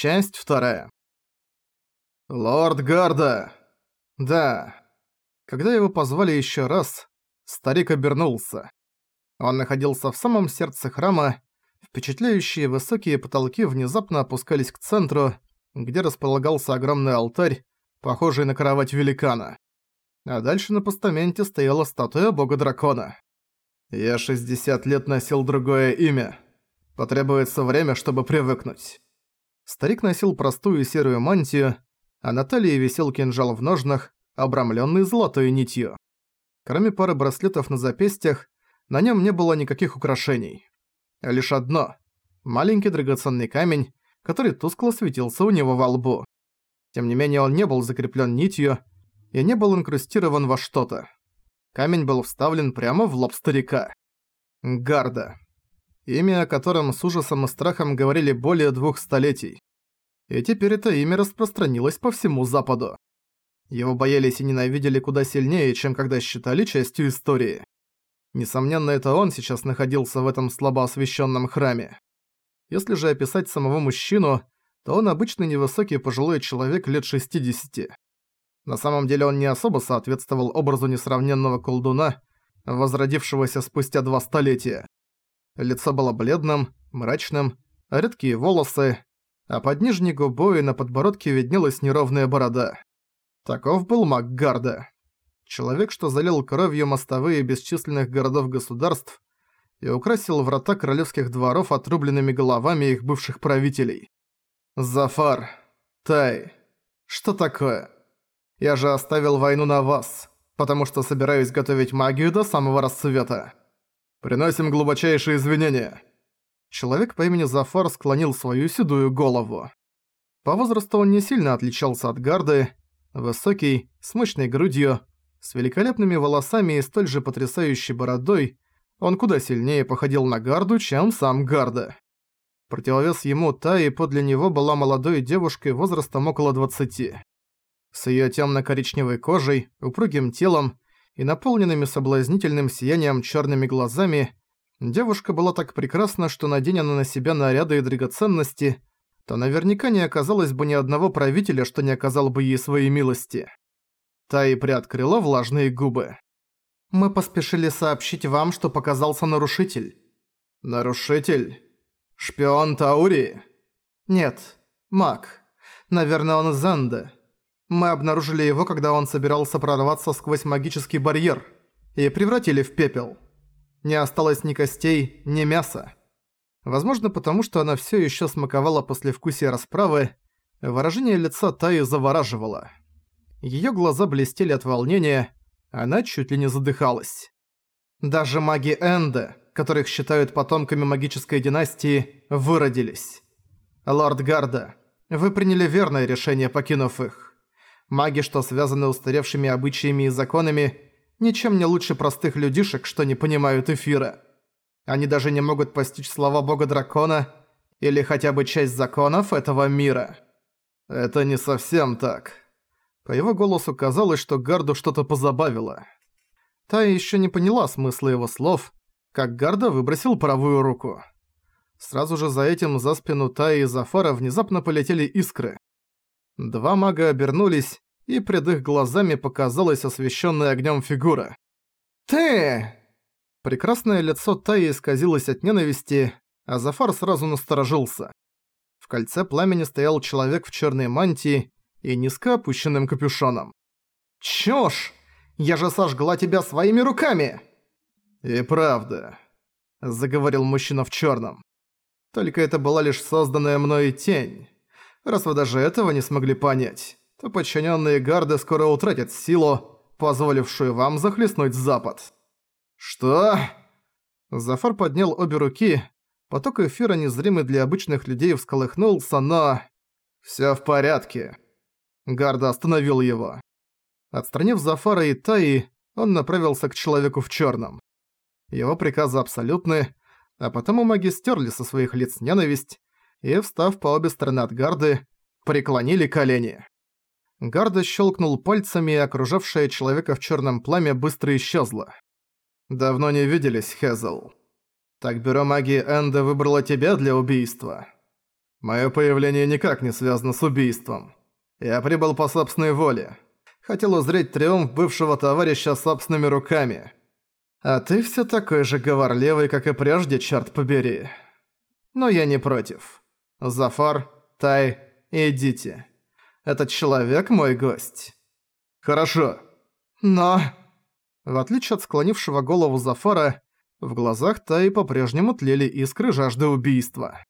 Часть вторая. «Лорд Гарда!» «Да». Когда его позвали еще раз, старик обернулся. Он находился в самом сердце храма, впечатляющие высокие потолки внезапно опускались к центру, где располагался огромный алтарь, похожий на кровать великана. А дальше на постаменте стояла статуя бога-дракона. «Я 60 лет носил другое имя. Потребуется время, чтобы привыкнуть». Старик носил простую серую мантию, а на талии висел кинжал в ножнах, обрамленный золотой нитью. Кроме пары браслетов на запястьях, на нем не было никаких украшений. Лишь одно – маленький драгоценный камень, который тускло светился у него во лбу. Тем не менее он не был закреплен нитью и не был инкрустирован во что-то. Камень был вставлен прямо в лоб старика. Гарда. Имя, о котором с ужасом и страхом говорили более двух столетий. И теперь это имя распространилось по всему Западу. Его боялись и ненавидели куда сильнее, чем когда считали частью истории. Несомненно, это он сейчас находился в этом слабо освещенном храме. Если же описать самого мужчину, то он обычный невысокий пожилой человек лет 60. На самом деле он не особо соответствовал образу несравненного колдуна, возродившегося спустя два столетия. Лицо было бледным, мрачным, редкие волосы, а под нижней губой на подбородке виднелась неровная борода. Таков был маг Гарда. Человек, что залил кровью мостовые бесчисленных городов-государств и украсил врата королевских дворов отрубленными головами их бывших правителей. Зафар, Тай, что такое? Я же оставил войну на вас, потому что собираюсь готовить магию до самого рассвета. Приносим глубочайшие извинения. Человек по имени Зафар склонил свою седую голову. По возрасту он не сильно отличался от Гарды, высокий, с мощной грудью, с великолепными волосами и столь же потрясающей бородой, он куда сильнее походил на Гарду, чем сам Гарда. Противовес ему та и подле него была молодой девушкой возрастом около 20. С её тёмно-коричневой кожей, упругим телом и наполненными соблазнительным сиянием чёрными глазами, девушка была так прекрасна, что надень она на себя наряды и драгоценности, то наверняка не оказалось бы ни одного правителя, что не оказал бы ей своей милости. Та и приоткрыла влажные губы. «Мы поспешили сообщить вам, что показался нарушитель». «Нарушитель? Шпион Таури?» «Нет, маг. Наверное, он Зенде. Мы обнаружили его, когда он собирался прорваться сквозь магический барьер, и превратили в пепел. Не осталось ни костей, ни мяса. Возможно, потому что она всё ещё смаковала послевкусие расправы, выражение лица Таи завораживало. Её глаза блестели от волнения, она чуть ли не задыхалась. Даже маги Энда, которых считают потомками магической династии, выродились. Лорд Гарда, вы приняли верное решение, покинув их. Маги, что связаны устаревшими обычаями и законами, ничем не лучше простых людишек, что не понимают эфира. Они даже не могут постичь слова бога-дракона или хотя бы часть законов этого мира. Это не совсем так. По его голосу казалось, что Гарду что-то позабавило. Та еще не поняла смысла его слов, как Гарда выбросил правую руку. Сразу же за этим за спину Таи и Зафара внезапно полетели искры. Два мага обернулись, и пред их глазами показалась освещенная огнем фигура. «Ты!» Прекрасное лицо Таи исказилось от ненависти, а Зафар сразу насторожился. В кольце пламени стоял человек в черной мантии и низко опущенным капюшоном. «Чушь! Я же сожгла тебя своими руками!» «И правда», — заговорил мужчина в черном. «Только это была лишь созданная мной тень. Раз вы даже этого не смогли понять, то подчиненные гарды скоро утратят силу, позволившую вам захлестнуть запад». «Что?» Зафар поднял обе руки. Поток эфира, незримый для обычных людей, всколыхнулся, но... «Всё в порядке». Гарда остановил его. Отстранив Зафара и Таи, он направился к человеку в черном. Его приказы абсолютны, а потому маги стерли со своих лиц ненависть и, встав по обе стороны от Гарды, преклонили колени. Гарда щелкнул пальцами, и окружавшее человека в черном пламя быстро исчезло. «Давно не виделись, Хезл. Так бюро магии Энда выбрало тебя для убийства». Моё появление никак не связано с убийством. Я прибыл по собственной воле. Хотел узреть триумф бывшего товарища собственными руками. А ты всё такой же говорливый, как и прежде, чёрт побери. Но я не против. Зафар, Тай, идите. Этот человек мой гость. Хорошо. Но... В отличие от склонившего голову Зафара, в глазах Таи по-прежнему тлели искры жажды убийства.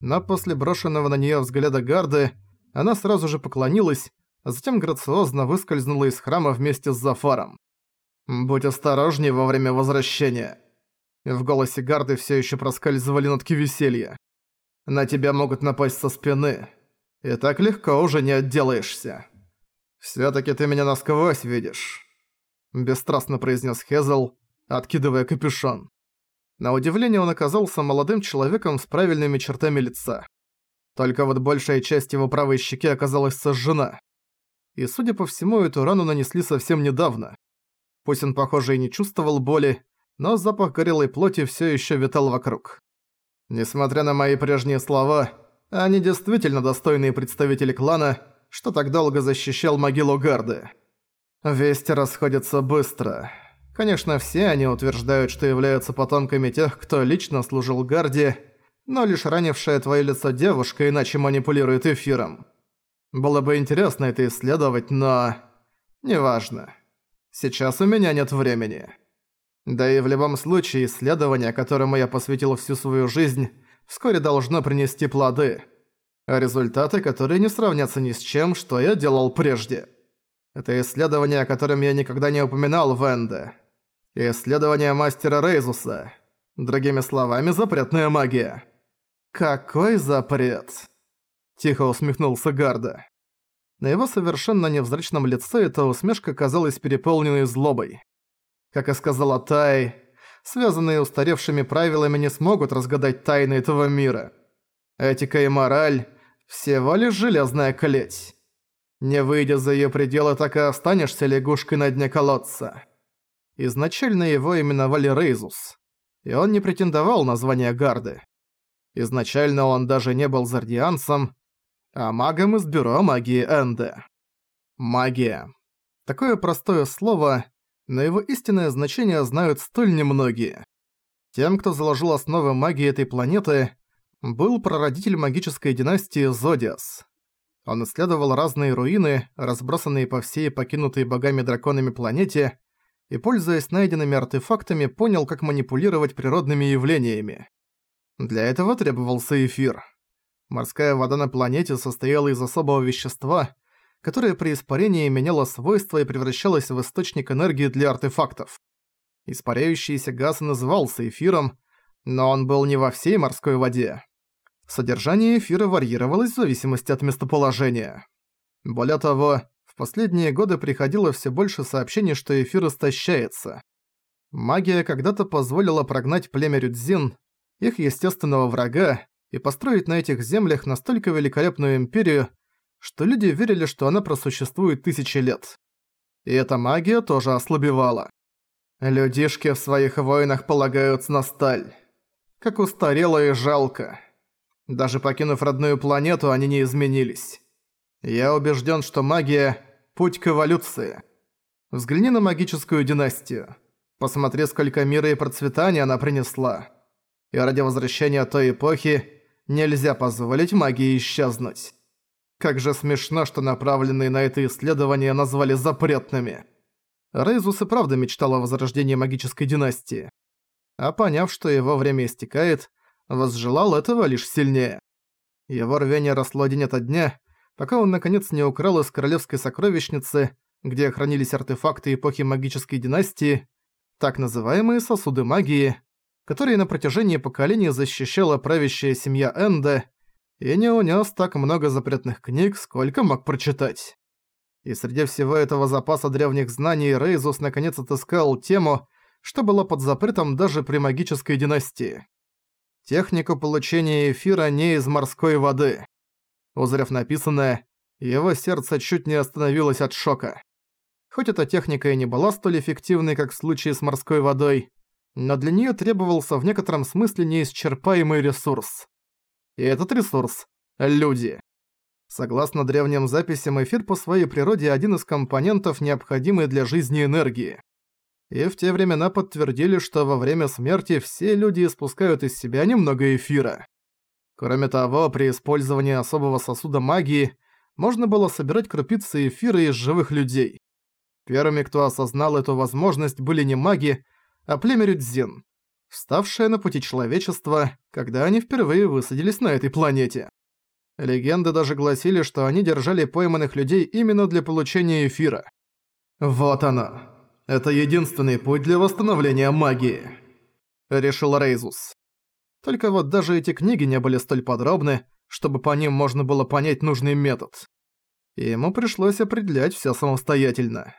Но после брошенного на неё взгляда гарды, она сразу же поклонилась, а затем грациозно выскользнула из храма вместе с Зафаром. «Будь осторожней во время возвращения». В голосе гарды всё ещё проскальзывали нотки веселья. «На тебя могут напасть со спины. И так легко уже не отделаешься. Всё-таки ты меня насквозь видишь» бесстрастно произнес Хезл, откидывая капюшон. На удивление он оказался молодым человеком с правильными чертами лица. Только вот большая часть его правой щеки оказалась сожжена. И, судя по всему, эту рану нанесли совсем недавно. Пусть он, похоже, и не чувствовал боли, но запах горелой плоти всё ещё витал вокруг. Несмотря на мои прежние слова, они действительно достойные представители клана, что так долго защищал могилу Гарды. Вести расходятся быстро. Конечно, все они утверждают, что являются потомками тех, кто лично служил Гарде, но лишь ранившая твое лицо девушка иначе манипулирует эфиром. Было бы интересно это исследовать, но... Неважно. Сейчас у меня нет времени. Да и в любом случае, исследование, которому я посвятил всю свою жизнь, вскоре должно принести плоды. результаты, которые не сравнятся ни с чем, что я делал прежде. Это исследование, о котором я никогда не упоминал в Энде. Исследование мастера Рейзуса. Другими словами, запретная магия. Какой запрет? Тихо усмехнулся Гарда. На его совершенно невзрачном лице эта усмешка казалась переполненной злобой. Как и сказала Тай, связанные устаревшими правилами не смогут разгадать тайны этого мира. Этика и мораль – всего лишь железная клеть. Не выйдя за её пределы, так и останешься лягушкой на дне колодца. Изначально его именовали Рейзус, и он не претендовал на звание гарды. Изначально он даже не был зардианцем, а магом из бюро магии Энде. Магия. Такое простое слово, но его истинное значение знают столь немногие. Тем, кто заложил основы магии этой планеты, был прародитель магической династии Зодиас. Он исследовал разные руины, разбросанные по всей покинутой богами-драконами планете, и, пользуясь найденными артефактами, понял, как манипулировать природными явлениями. Для этого требовался эфир. Морская вода на планете состояла из особого вещества, которое при испарении меняло свойства и превращалось в источник энергии для артефактов. Испаряющийся газ назывался эфиром, но он был не во всей морской воде. Содержание эфира варьировалось в зависимости от местоположения. Более того, в последние годы приходило все больше сообщений, что эфир истощается. Магия когда-то позволила прогнать племя Рюдзин, их естественного врага, и построить на этих землях настолько великолепную империю, что люди верили, что она просуществует тысячи лет. И эта магия тоже ослабевала. Людишки в своих войнах полагаются на сталь. Как устарело и жалко. Даже покинув родную планету, они не изменились. Я убежден, что магия – путь к эволюции. Взгляни на магическую династию. Посмотри, сколько мира и процветания она принесла. И ради возвращения той эпохи нельзя позволить магии исчезнуть. Как же смешно, что направленные на это исследования назвали запретными. Рейзус и правда мечтал о возрождении магической династии. А поняв, что его время истекает, возжелал этого лишь сильнее. Его рвение росло день ото дня, пока он наконец не украл из королевской сокровищницы, где хранились артефакты эпохи магической династии, так называемые сосуды магии, которые на протяжении поколений защищала правящая семья Энда, и не унес так много запретных книг, сколько мог прочитать. И среди всего этого запаса древних знаний Рейзус наконец отыскал тему, что было под запретом даже при магической династии технику получения эфира не из морской воды. Узрев написанное, его сердце чуть не остановилось от шока. Хоть эта техника и не была столь эффективной, как в случае с морской водой, но для неё требовался в некотором смысле неисчерпаемый ресурс. И этот ресурс Люди. Согласно древним записям, эфир по своей природе один из компонентов, необходимый для жизни энергии. И в те времена подтвердили, что во время смерти все люди испускают из себя немного эфира. Кроме того, при использовании особого сосуда магии можно было собирать крупицы эфира из живых людей. Первыми, кто осознал эту возможность, были не маги, а племя Рюдзин, вставшее на пути человечества, когда они впервые высадились на этой планете. Легенды даже гласили, что они держали пойманных людей именно для получения эфира. «Вот оно. Это единственный путь для восстановления магии», — решил Рейзус. Только вот даже эти книги не были столь подробны, чтобы по ним можно было понять нужный метод. И ему пришлось определять всё самостоятельно.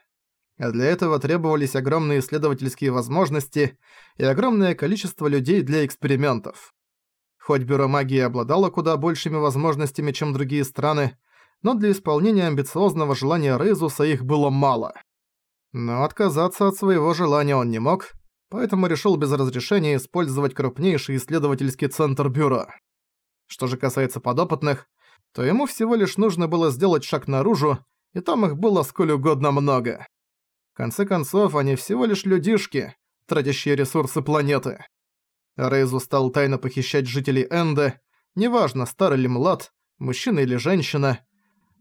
А для этого требовались огромные исследовательские возможности и огромное количество людей для экспериментов. Хоть Бюро магии обладало куда большими возможностями, чем другие страны, но для исполнения амбициозного желания Рейзуса их было мало. Но отказаться от своего желания он не мог, поэтому решил без разрешения использовать крупнейший исследовательский центр Бюро. Что же касается подопытных, то ему всего лишь нужно было сделать шаг наружу, и там их было сколь угодно много. Конце концов, они всего лишь людишки, тратящие ресурсы планеты. Рейзу стал тайно похищать жителей Энда, неважно, стар или млад, мужчина или женщина,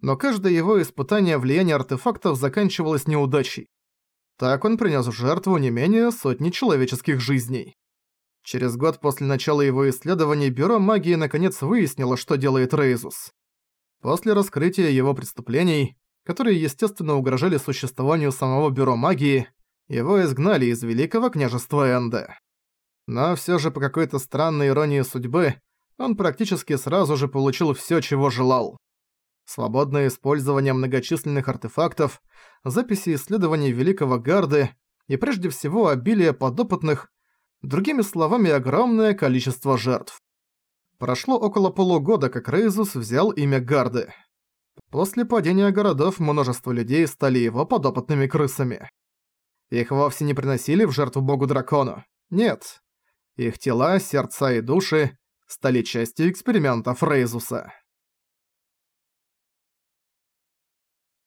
но каждое его испытание влияния артефактов заканчивалось неудачей. Так он принес в жертву не менее сотни человеческих жизней. Через год после начала его исследований Бюро магии наконец выяснило, что делает Рейзус. После раскрытия его преступлений, которые естественно угрожали существованию самого Бюро магии, его изгнали из Великого княжества Энда. Но всё же по какой-то странной иронии судьбы он практически сразу же получил всё, чего желал. Свободное использование многочисленных артефактов, записи исследований Великого Гарды и прежде всего обилие подопытных, другими словами, огромное количество жертв. Прошло около полугода, как Рейзус взял имя Гарды. После падения городов множество людей стали его подопытными крысами. Их вовсе не приносили в жертву богу-дракону. Нет, их тела, сердца и души стали частью экспериментов Рейзуса.